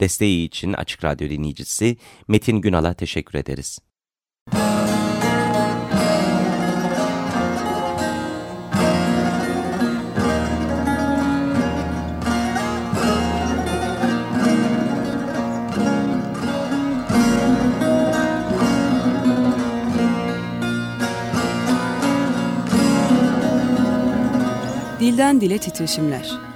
Desteği için Açık Radyo dinleyicisi Metin Günal'a teşekkür ederiz. Dilden Dile Titreşimler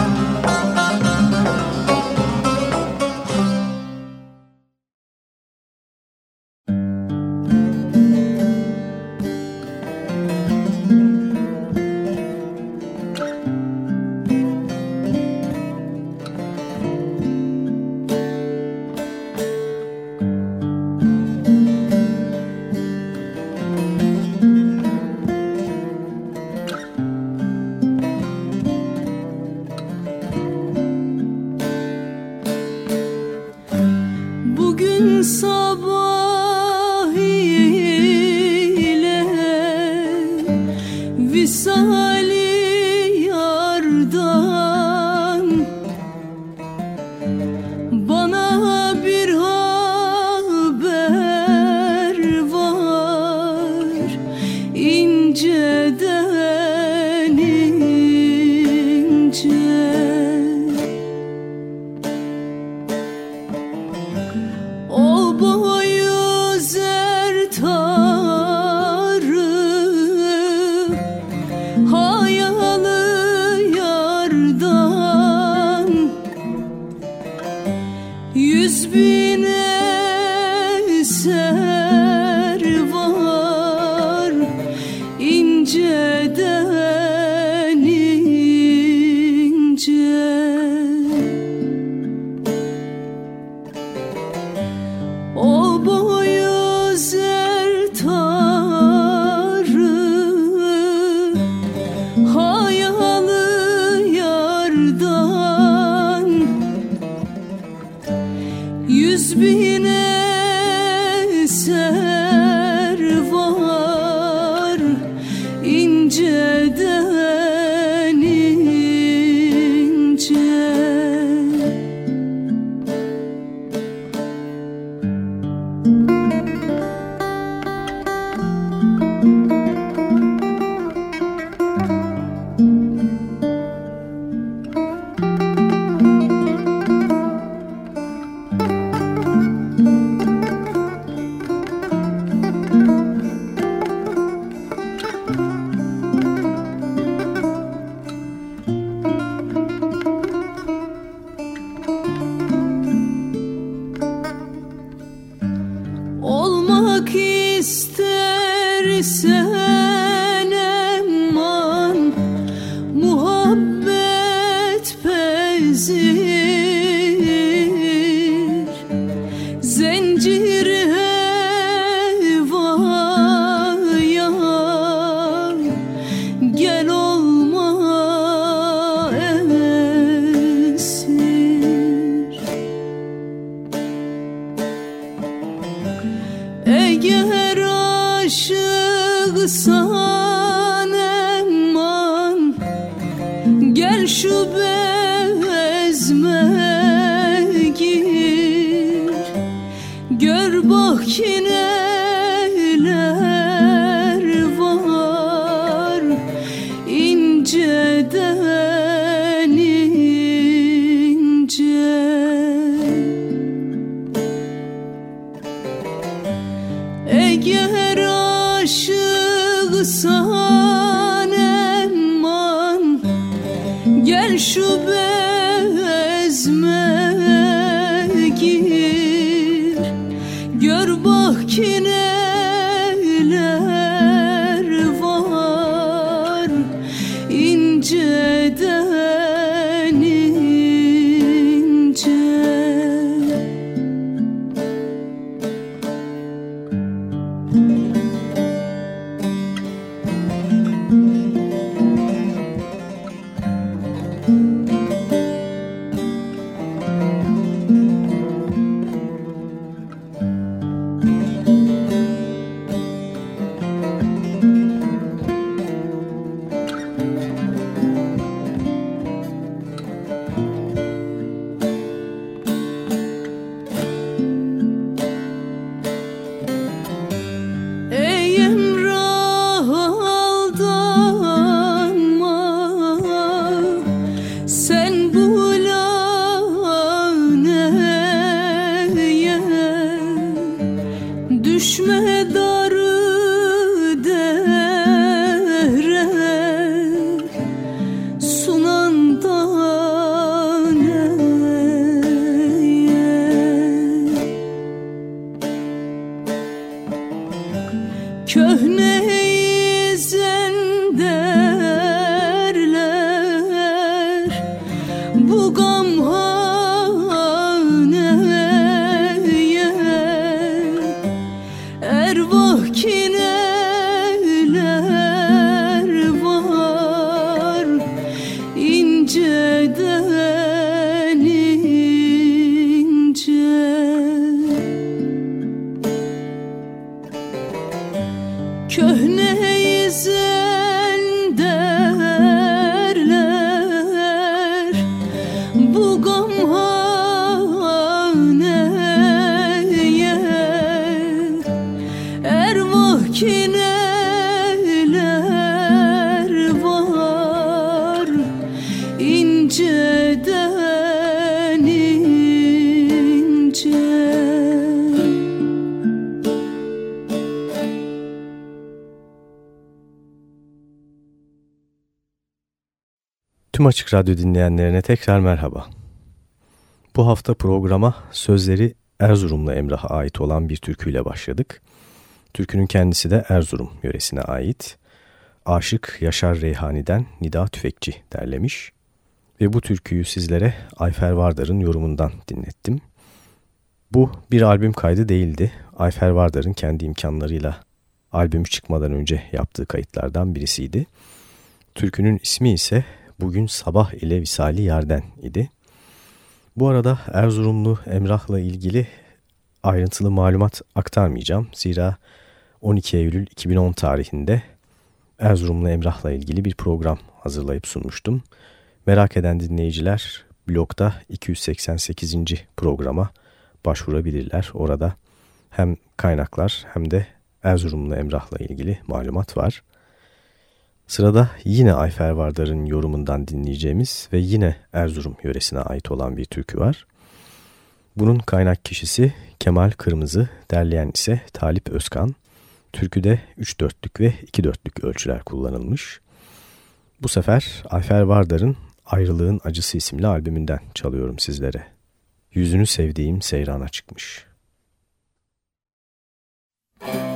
قلوبهم Açık Radyo dinleyenlerine tekrar merhaba. Bu hafta programa sözleri Erzurumlu Emrah'a ait olan bir türküyle başladık. Türkünün kendisi de Erzurum yöresine ait. Aşık Yaşar Reyhani'den Nida Tüfekçi derlemiş. Ve bu türküyü sizlere Ayfer Vardar'ın yorumundan dinlettim. Bu bir albüm kaydı değildi. Ayfer Vardar'ın kendi imkanlarıyla albümü çıkmadan önce yaptığı kayıtlardan birisiydi. Türkünün ismi ise bugün sabah ile Visali Yerden idi. Bu arada Erzurumlu Emrah'la ilgili ayrıntılı malumat aktarmayacağım. Zira 12 Eylül 2010 tarihinde Erzurumlu Emrah'la ilgili bir program hazırlayıp sunmuştum. Merak eden dinleyiciler blogda 288. programa başvurabilirler. Orada hem kaynaklar hem de Erzurumlu Emrah'la ilgili malumat var. Sırada yine Ayfer Vardar'ın yorumundan dinleyeceğimiz ve yine Erzurum yöresine ait olan bir türkü var. Bunun kaynak kişisi Kemal Kırmızı, derleyen ise Talip Özkan. Türküde 3 dörtlük ve 2 dörtlük ölçüler kullanılmış. Bu sefer Ayfer Vardar'ın Ayrılığın Acısı isimli albümünden çalıyorum sizlere. Yüzünü sevdiğim seyrana çıkmış. Müzik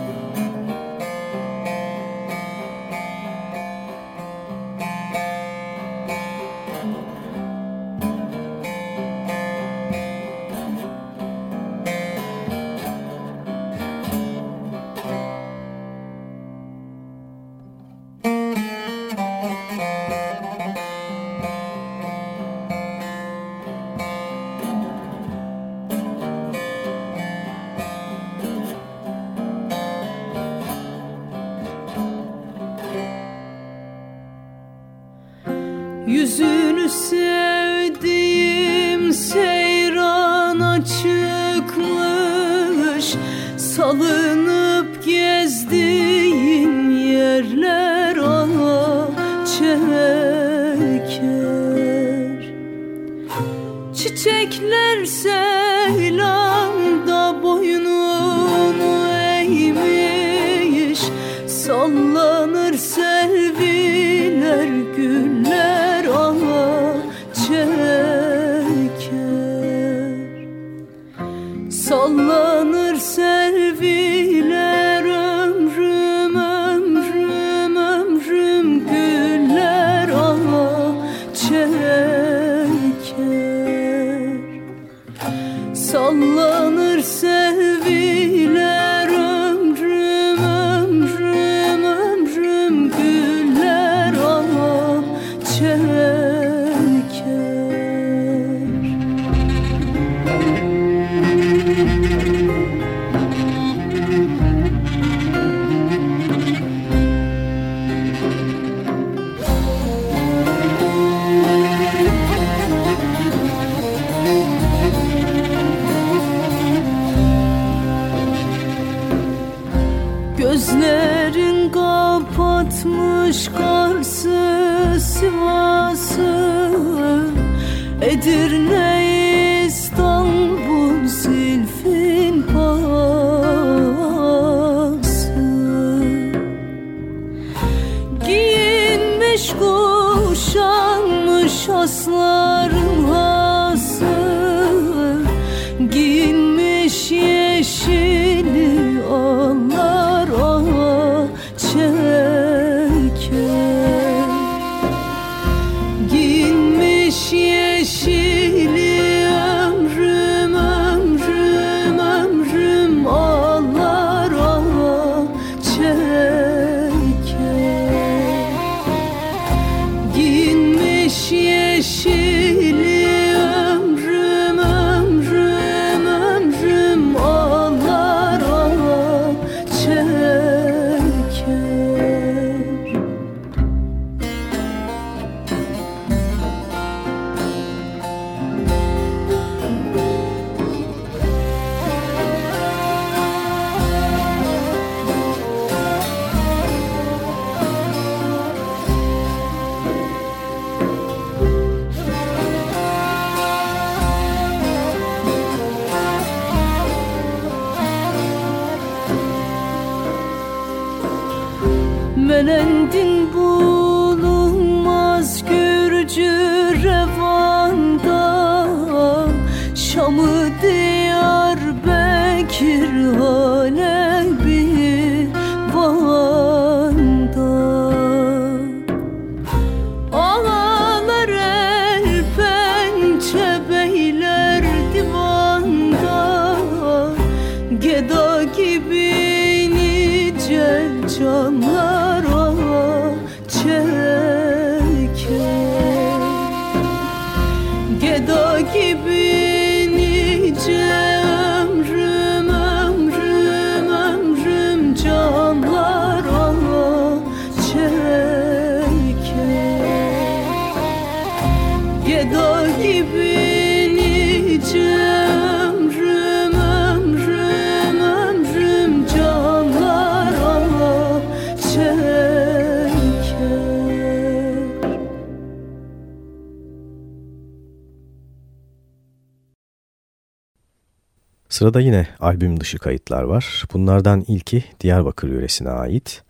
Sırada yine albüm dışı kayıtlar var. Bunlardan ilki Diyarbakır yöresine ait.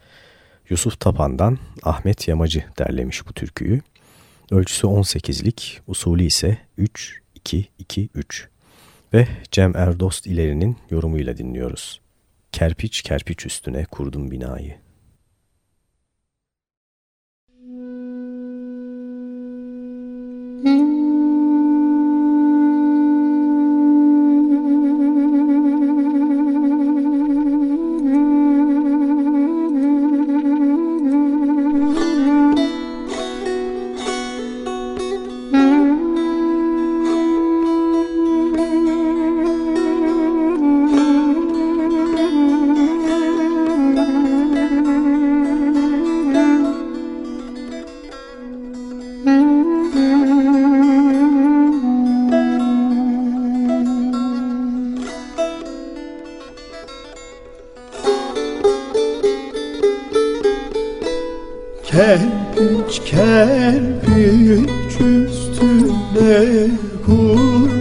Yusuf Tapan'dan Ahmet Yamacı derlemiş bu türküyü. Ölçüsü 18'lik, usulü ise 3-2-2-3 ve Cem Erdost ilerinin yorumuyla dinliyoruz. Kerpiç kerpiç üstüne kurdum binayı. Kerpiç kerpiç üstüne kur.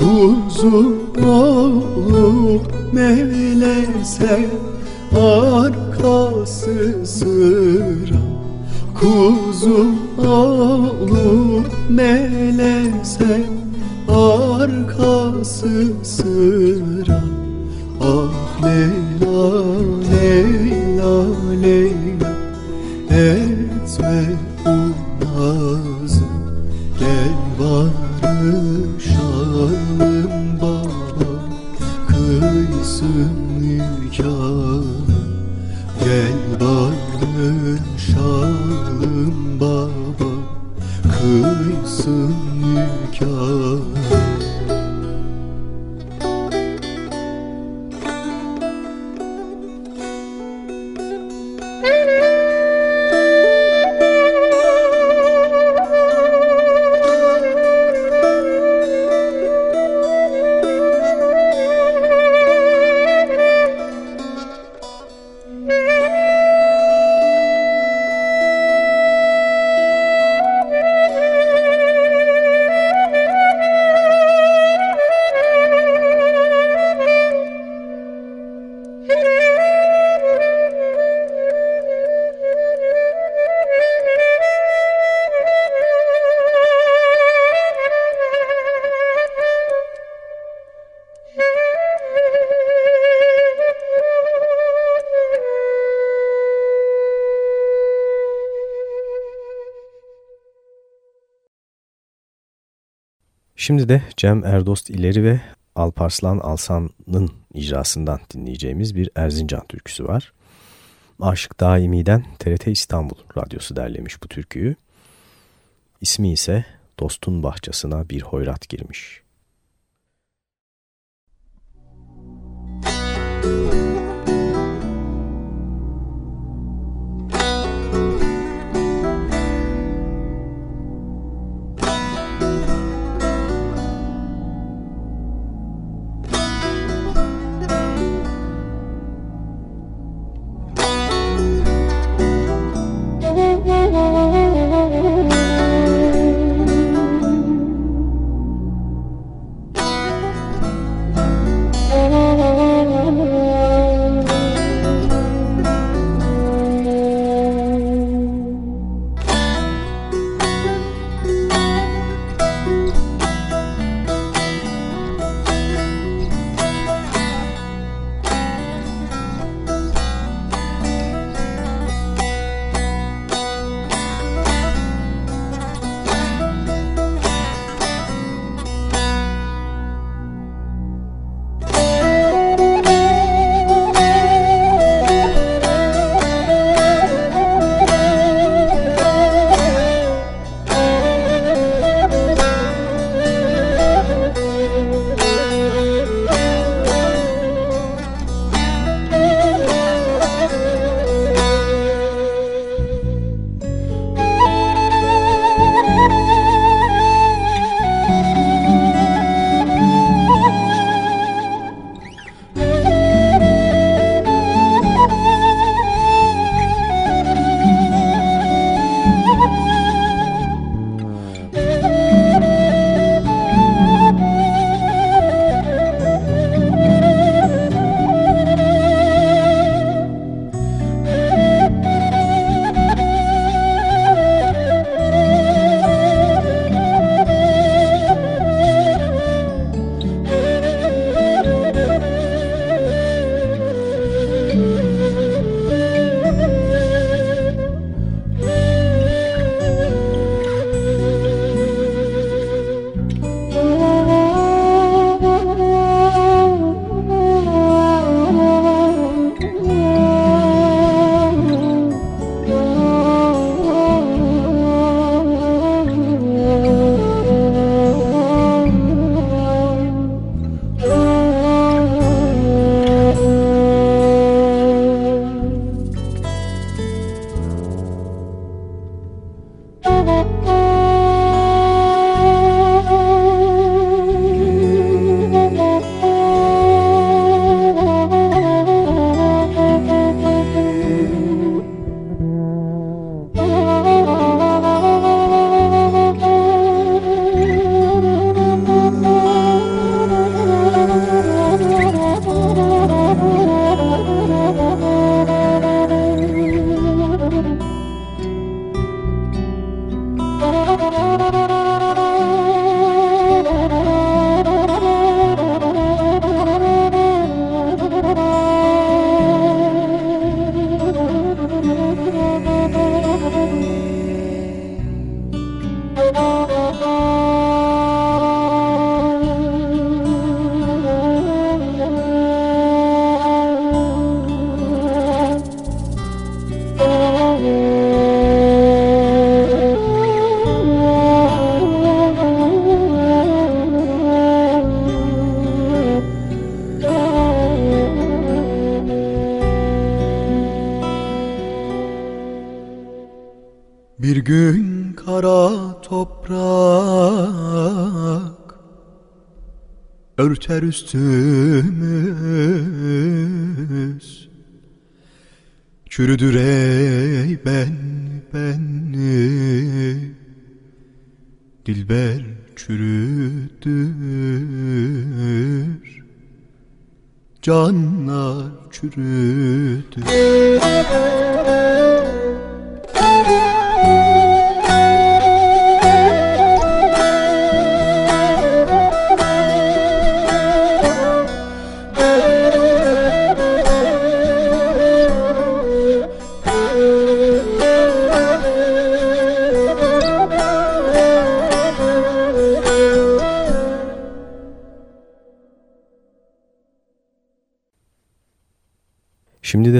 Kuzu oğlu melese arkası sıra. Kuzu oğlu melese arkası sıra. Ah Leyla Leyla Leyla etme bu nazı. Gel barışalım Şimdi de Cem Erdost İleri ve Alparslan Alsan'ın icrasından dinleyeceğimiz bir Erzincan türküsü var. Aşık Daimi'den TRT İstanbul Radyosu derlemiş bu türküyü. İsmi ise Dostun Bahçesine Bir Hoyrat Girmiş. gün üstümüz. Çürüdür ey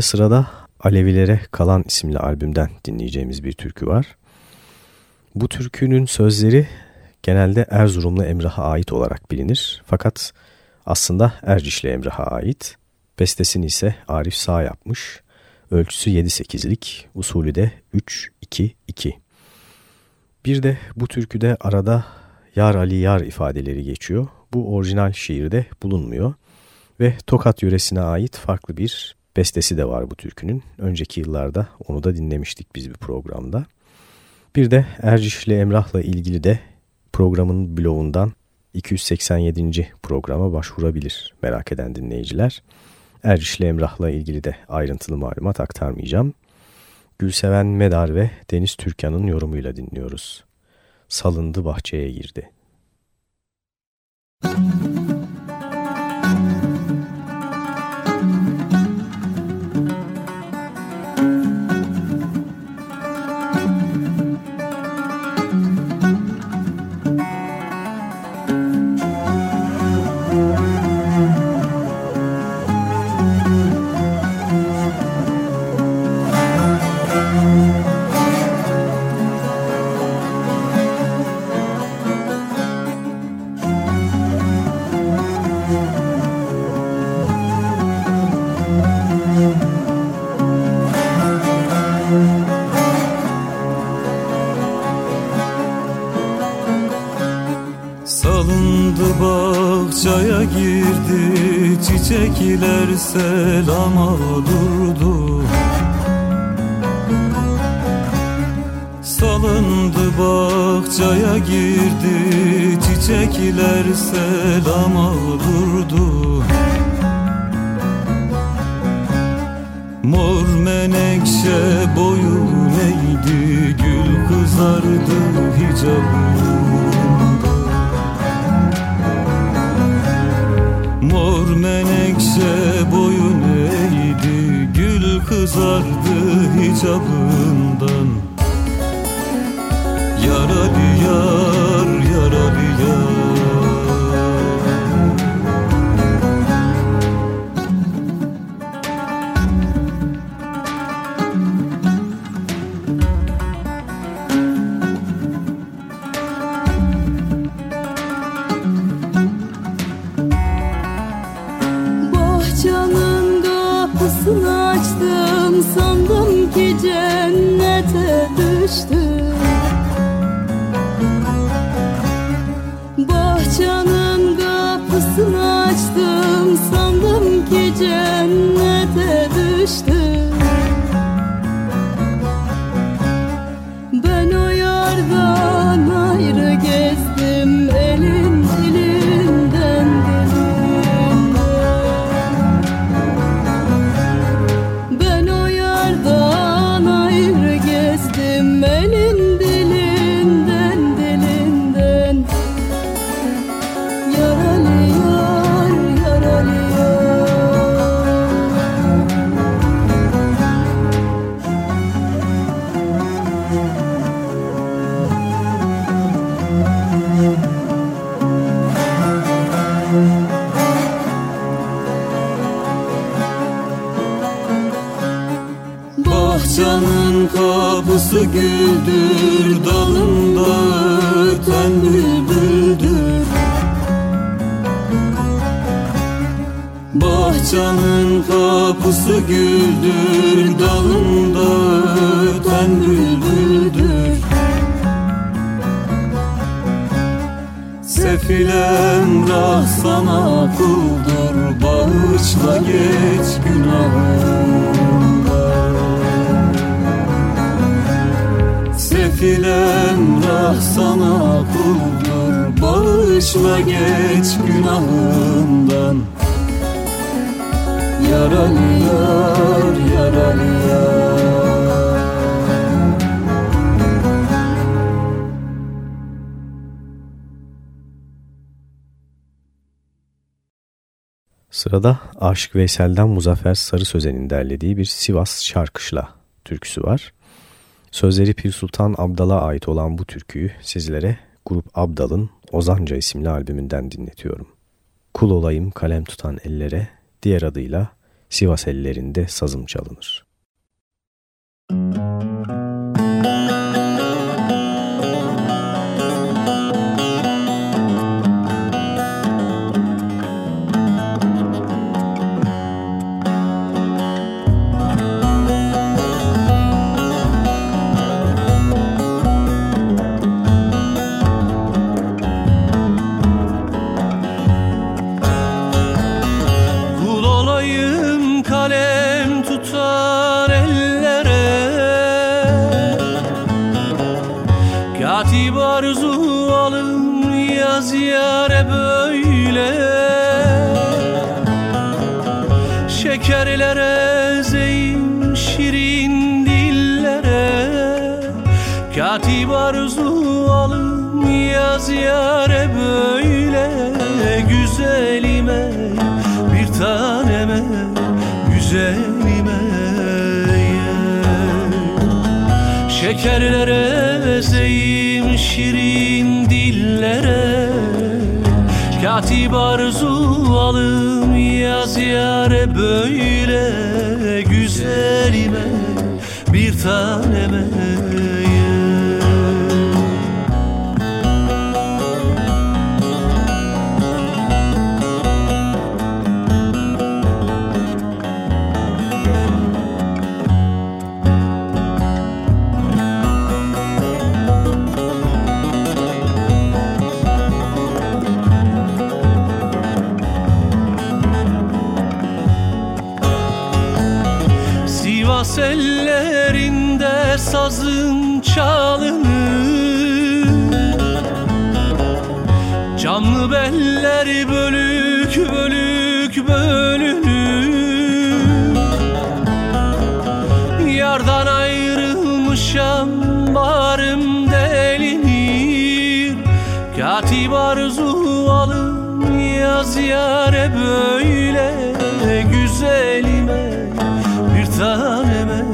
de sırada Alevilere Kalan isimli albümden dinleyeceğimiz bir türkü var. Bu türkünün sözleri genelde Erzurumlu Emrah'a ait olarak bilinir. Fakat aslında Ercişli Emrah'a ait. Bestesini ise Arif Sağ yapmış. Ölçüsü 7-8'lik, usulü de 3-2-2. Bir de bu türküde arada Yar Ali Yar ifadeleri geçiyor. Bu orijinal şiirde bulunmuyor ve Tokat yöresine ait farklı bir bestesi de var bu türkünün. Önceki yıllarda onu da dinlemiştik biz bir programda. Bir de Ercişli Emrah'la ilgili de programın blogundan 287. programa başvurabilir merak eden dinleyiciler. Ercişli Emrah'la ilgili de ayrıntılı malumat aktarmayacağım. Gülseven Medar ve Deniz Türkan'ın yorumuyla dinliyoruz. Salındı bahçeye girdi. Müzik çiçekler selama durdu Salındı bahçaya girdi çiçekler selama durdu Mor menekşe boyun eğdi gül kızardı hicabı Mor menekşe boyun eğdi Gül kızardı hicabından. Yaralı yar, Güldür dalında öten bülbüldür Bahçenin kapısı güldür dalında öten bülbüldür Sefil emrah sana kuldur bağışla geç günahı. Sefil emrah sana kuldur Bağışla geç günahımdan Yaralı yar, yaralı yar Sırada Aşık Veysel'den Muzaffer Sarı Sözen'in derlediği bir Sivas Şarkışla türküsü var. Sözleri Pir Sultan Abdal'a ait olan bu türküyü sizlere Grup Abdal'ın Ozanca isimli albümünden dinletiyorum. Kul olayım kalem tutan ellere, diğer adıyla Sivas ellerinde sazım çalınır. Müzik Şekerlere ezeyim şirin dillere. Katip arzu alım yaz yare böyle. Güzelime bir taneme sellerinde Katip arzu alın yaz yare böyle. Güzelime bir tane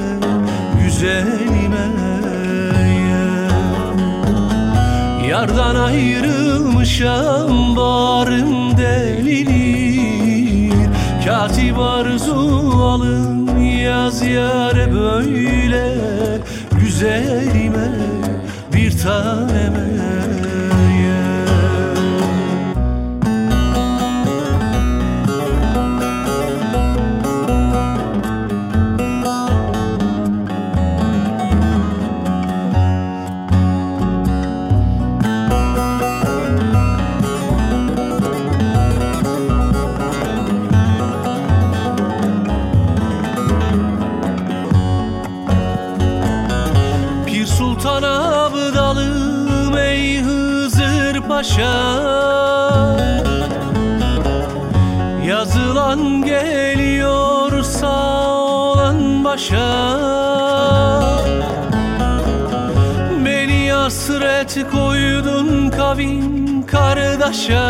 güzelime. Yardan ayrılmışam barın delinir Katip arzu alın yaz yare böyle. Güzelime bir taneme koydun kavim kardeşa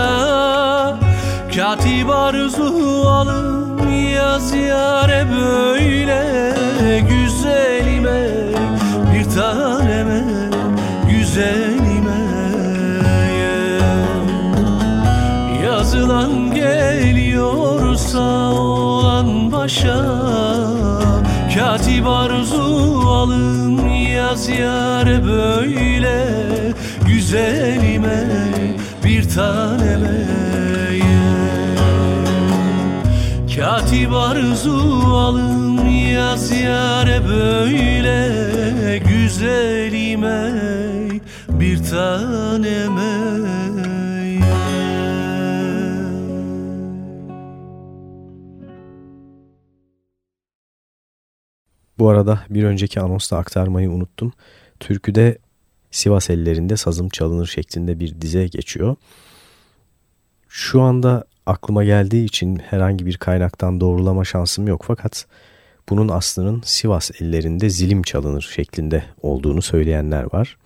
Katip arzu alın yaz yare böyle. Güzelime bir taneme güzel yazılan geliyorsa olan başa. Katip arzu alın yaz yar böyle güzelime bir taneme Katip arzu alın yaz yare böyle Güzelime bir taneme Bu arada bir önceki anonsta aktarmayı unuttum. Türküde Sivas ellerinde sazım çalınır şeklinde bir dize geçiyor. Şu anda aklıma geldiği için herhangi bir kaynaktan doğrulama şansım yok fakat bunun aslının Sivas ellerinde zilim çalınır şeklinde olduğunu söyleyenler var.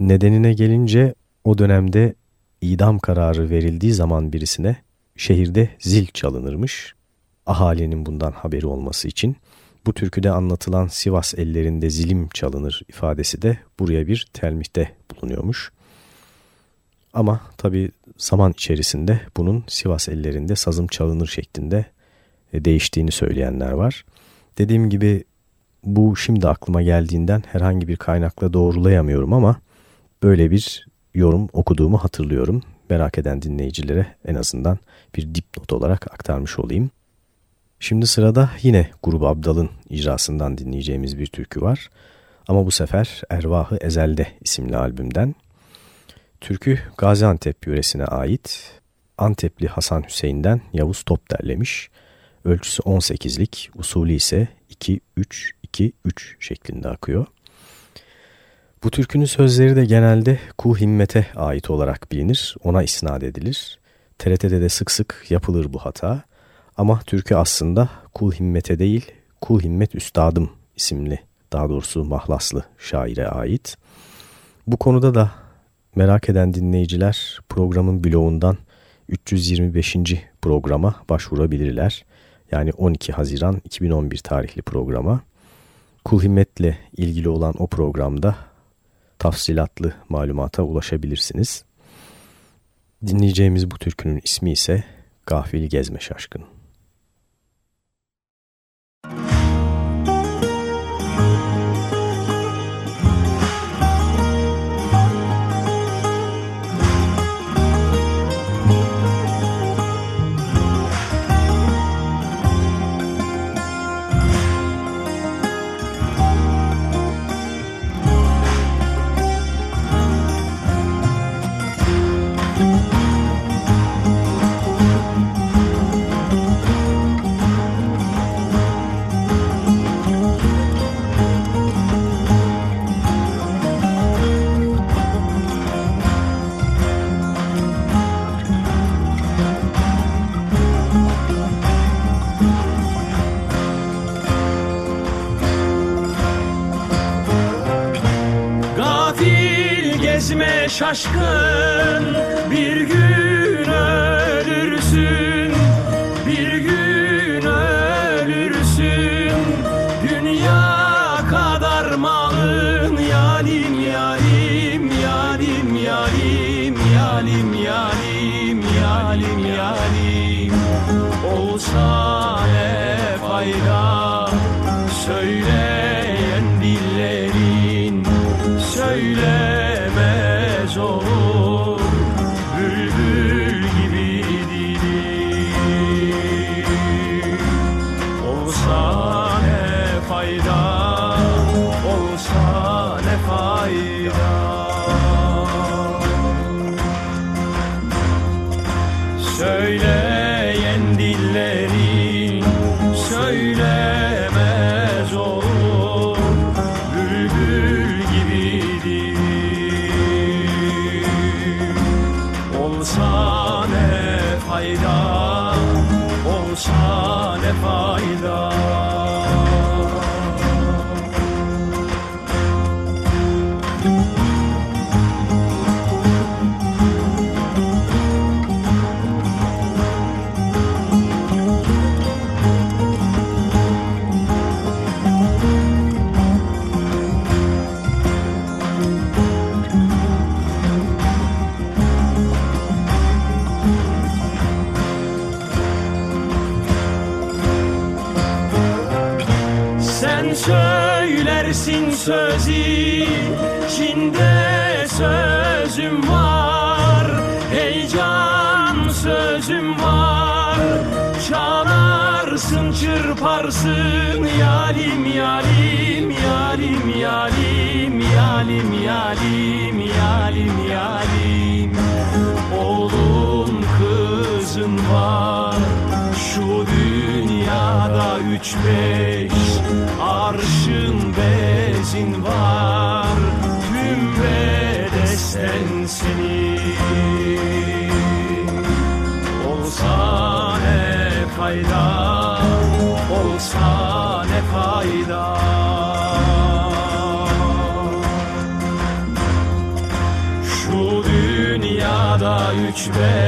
Nedenine gelince o dönemde idam kararı verildiği zaman birisine şehirde zil çalınırmış. Ahalinin bundan haberi olması için. Bu türküde anlatılan Sivas ellerinde zilim çalınır ifadesi de buraya bir telmihte bulunuyormuş. Ama tabi zaman içerisinde bunun Sivas ellerinde sazım çalınır şeklinde e, değiştiğini söyleyenler var. Dediğim gibi bu şimdi aklıma geldiğinden herhangi bir kaynakla doğrulayamıyorum ama böyle bir yorum okuduğumu hatırlıyorum. Merak eden dinleyicilere en azından bir dipnot olarak aktarmış olayım. Şimdi sırada yine Grubu Abdal'ın icrasından dinleyeceğimiz bir türkü var. Ama bu sefer Ervahı Ezel'de isimli albümden. Türkü Gaziantep yöresine ait. Antepli Hasan Hüseyin'den Yavuz Top derlemiş. Ölçüsü 18'lik, usulü ise 2-3-2-3 şeklinde akıyor. Bu türkünün sözleri de genelde Ku Himmet'e ait olarak bilinir, ona isnat edilir. TRT'de de sık sık yapılır bu hata. Ama türkü aslında Kul Himmet'e değil, Kul Himmet Üstadım isimli, daha doğrusu mahlaslı şaire ait. Bu konuda da merak eden dinleyiciler programın bloğundan 325. programa başvurabilirler. Yani 12 Haziran 2011 tarihli programa. Kul Himmet'le ilgili olan o programda tafsilatlı malumata ulaşabilirsiniz. Dinleyeceğimiz bu türkünün ismi ise Gafil Gezme Şaşkın. Şaşkın. Bir gün ölürsün bir gün ölürsün. Dünya kadar malın yalim yalim yalim yalim yalim yalim yalim yalim olsa ne fayda? Söyleyen üç beş Arşın bezin var Tüm bedesten senin. Olsa ne fayda Olsa ne fayda. Şu dünyada üç beş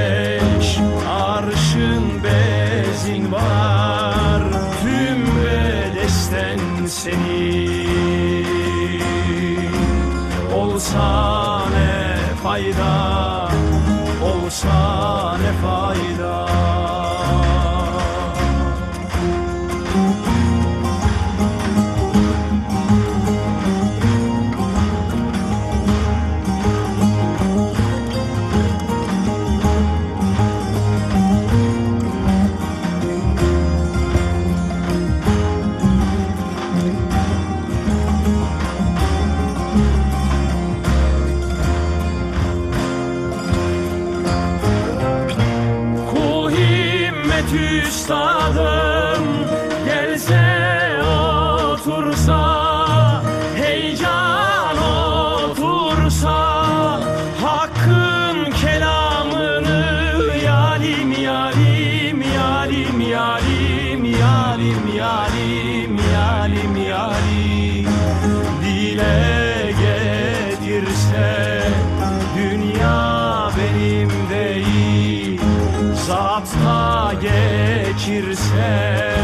Zatla geçirse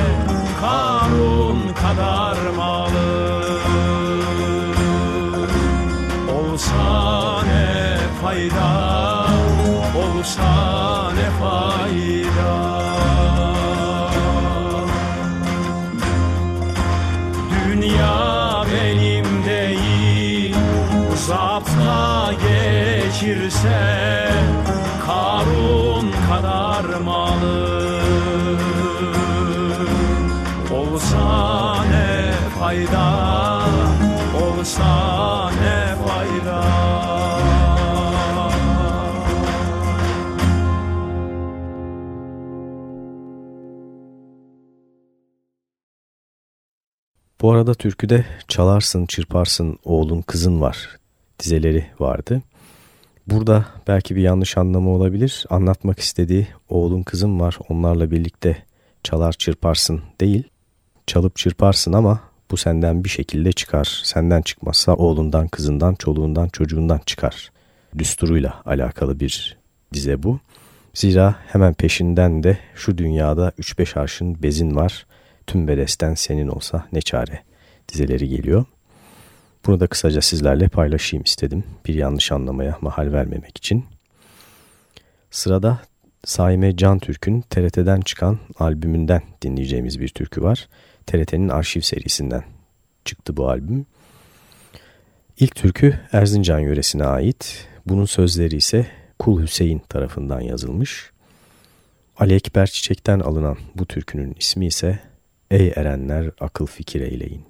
Karun kadar malı. Olsa ne fayda Olsa ne fayda. Dünya benim değil Zapta geçirse fayda Olsa ne fayda Bu arada türküde çalarsın çırparsın oğlun kızın var dizeleri vardı. Burada belki bir yanlış anlamı olabilir. Anlatmak istediği oğlun kızın var onlarla birlikte çalar çırparsın değil. Çalıp çırparsın ama bu senden bir şekilde çıkar. Senden çıkmazsa oğlundan, kızından, çoluğundan, çocuğundan çıkar. Düsturuyla alakalı bir dize bu. Zira hemen peşinden de şu dünyada 3-5 arşın bezin var. Tüm bedesten senin olsa ne çare dizeleri geliyor. Bunu da kısaca sizlerle paylaşayım istedim. Bir yanlış anlamaya mahal vermemek için. Sırada Saime Can Türk'ün TRT'den çıkan albümünden dinleyeceğimiz bir türkü var. TRT'nin arşiv serisinden çıktı bu albüm. İlk türkü Erzincan yöresine ait. Bunun sözleri ise Kul Hüseyin tarafından yazılmış. Ali Ekber Çiçek'ten alınan bu türkünün ismi ise Ey erenler akıl fikir eyleyin.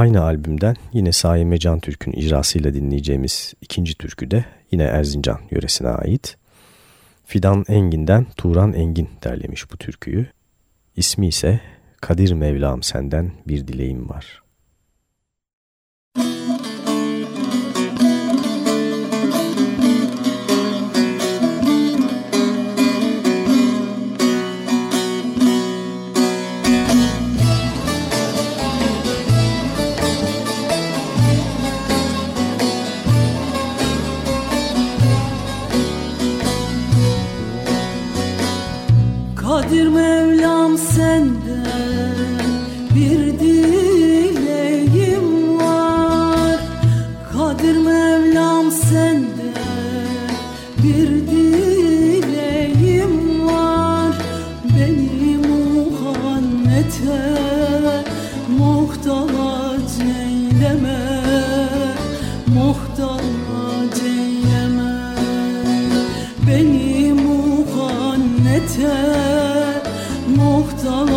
Aynı albümden yine Saime Can Türk'ün icrasıyla dinleyeceğimiz ikinci türkü de yine Erzincan yöresine ait. Fidan Engin'den Turan Engin derlemiş bu türküyü. İsmi ise Kadir Mevlam senden bir dileğim var. Kadir Mevlam senden muhtaç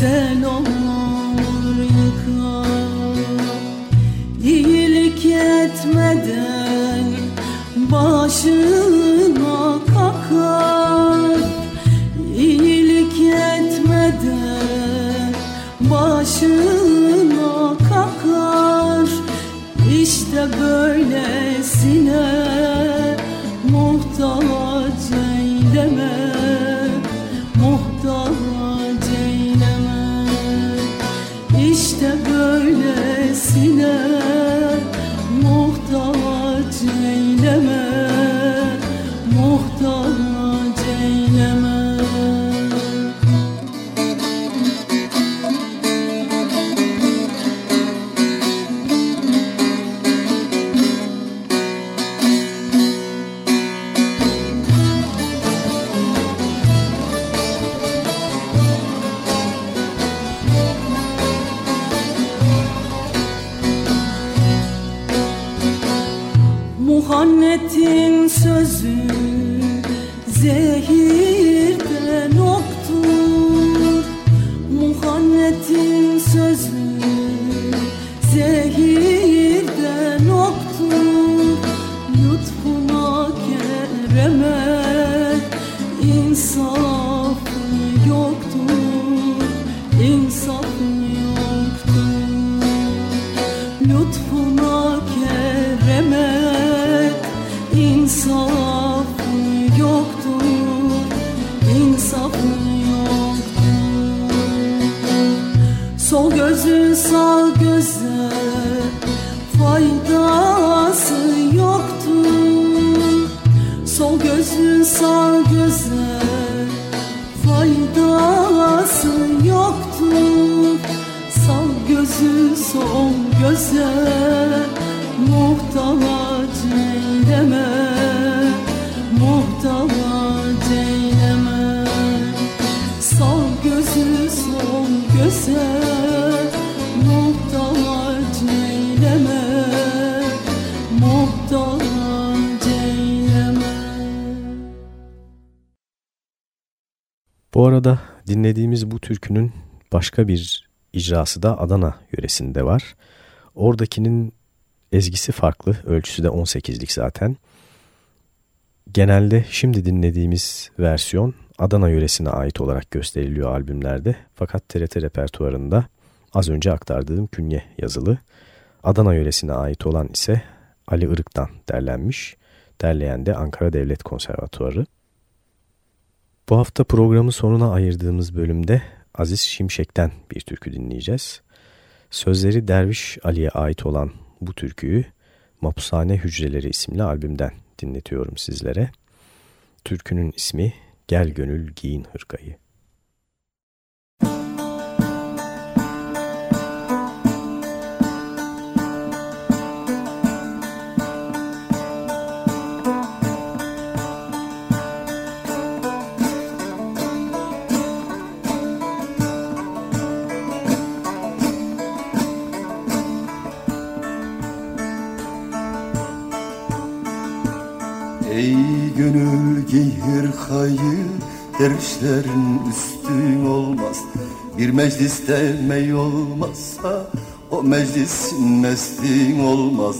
Sel olur yıkar İyilik etmeden başına dinlediğimiz bu türkünün başka bir icrası da Adana yöresinde var. Oradakinin ezgisi farklı, ölçüsü de 18'lik zaten. Genelde şimdi dinlediğimiz versiyon Adana yöresine ait olarak gösteriliyor albümlerde. Fakat TRT repertuarında az önce aktardığım künye yazılı. Adana yöresine ait olan ise Ali Irık'tan derlenmiş. Derleyen de Ankara Devlet Konservatuarı. Bu hafta programın sonuna ayırdığımız bölümde Aziz Şimşek'ten bir türkü dinleyeceğiz. Sözleri Derviş Ali'ye ait olan bu türküyü Mapushane Hücreleri isimli albümden dinletiyorum sizlere. Türkünün ismi Gel Gönül Giyin Hırkayı. Ey gönül giy hırkayı Dervişlerin üstün olmaz. Bir mecliste mey olmazsa O meclisin mestin olmaz.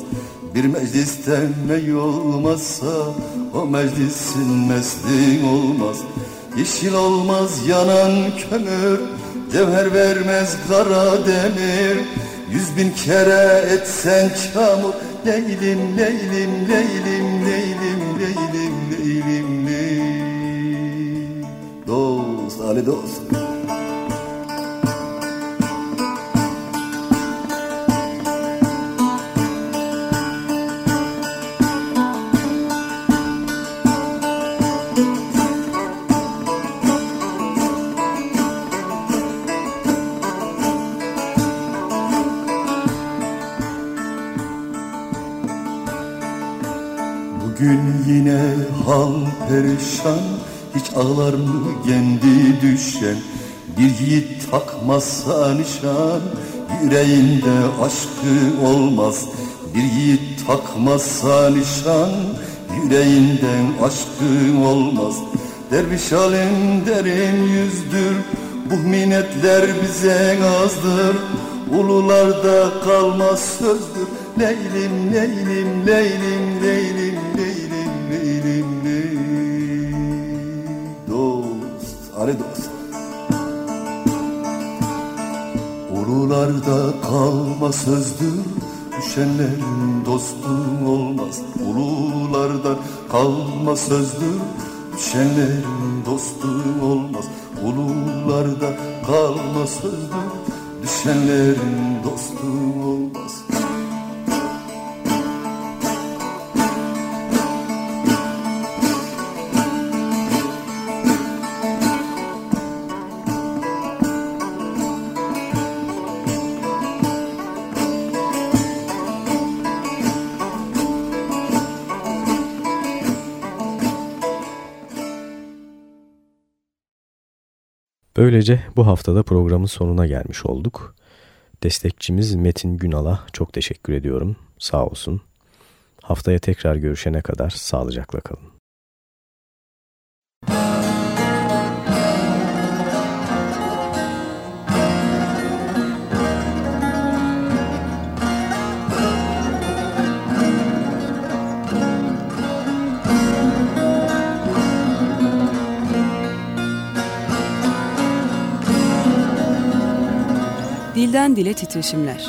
Bir mecliste mey olmazsa O meclisin mestin olmaz. Yeşil olmaz yanan kömür Cevher vermez kara demir. Yüz bin kere etsen çamur leylim leylim leylim leylim Ali dost Bugün yine hal perişan ağlar mı kendi düşen? Bir yiğit takmazsa nişan Yüreğinde aşkı olmaz. Bir yiğit takmazsa nişan Yüreğinden aşkı olmaz. Derviş alim derin yüzdür Bu minnetler bize azdır. Ulularda kalmaz sözdür. Leylim leylim leylim leylim Ulularda kalma sözdür Düşenlerin dostu olmaz. Ululardan kalma sözdür Düşenlerin dostu olmaz. Ulularda kalma sözdür düşenlerin dostu olmaz Böylece bu haftada programın sonuna gelmiş olduk. Destekçimiz Metin Günal'a çok teşekkür ediyorum. Sağ olsun. Haftaya tekrar görüşene kadar sağlıcakla kalın. Dilden dile titreşimler.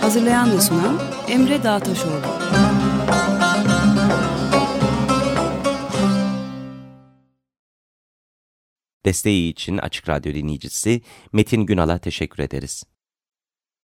Hazırlayan ve sunan Emre Dağtaşoğlu. Desteği için Açık Radyo dinleyicisi Metin Günal'a teşekkür ederiz.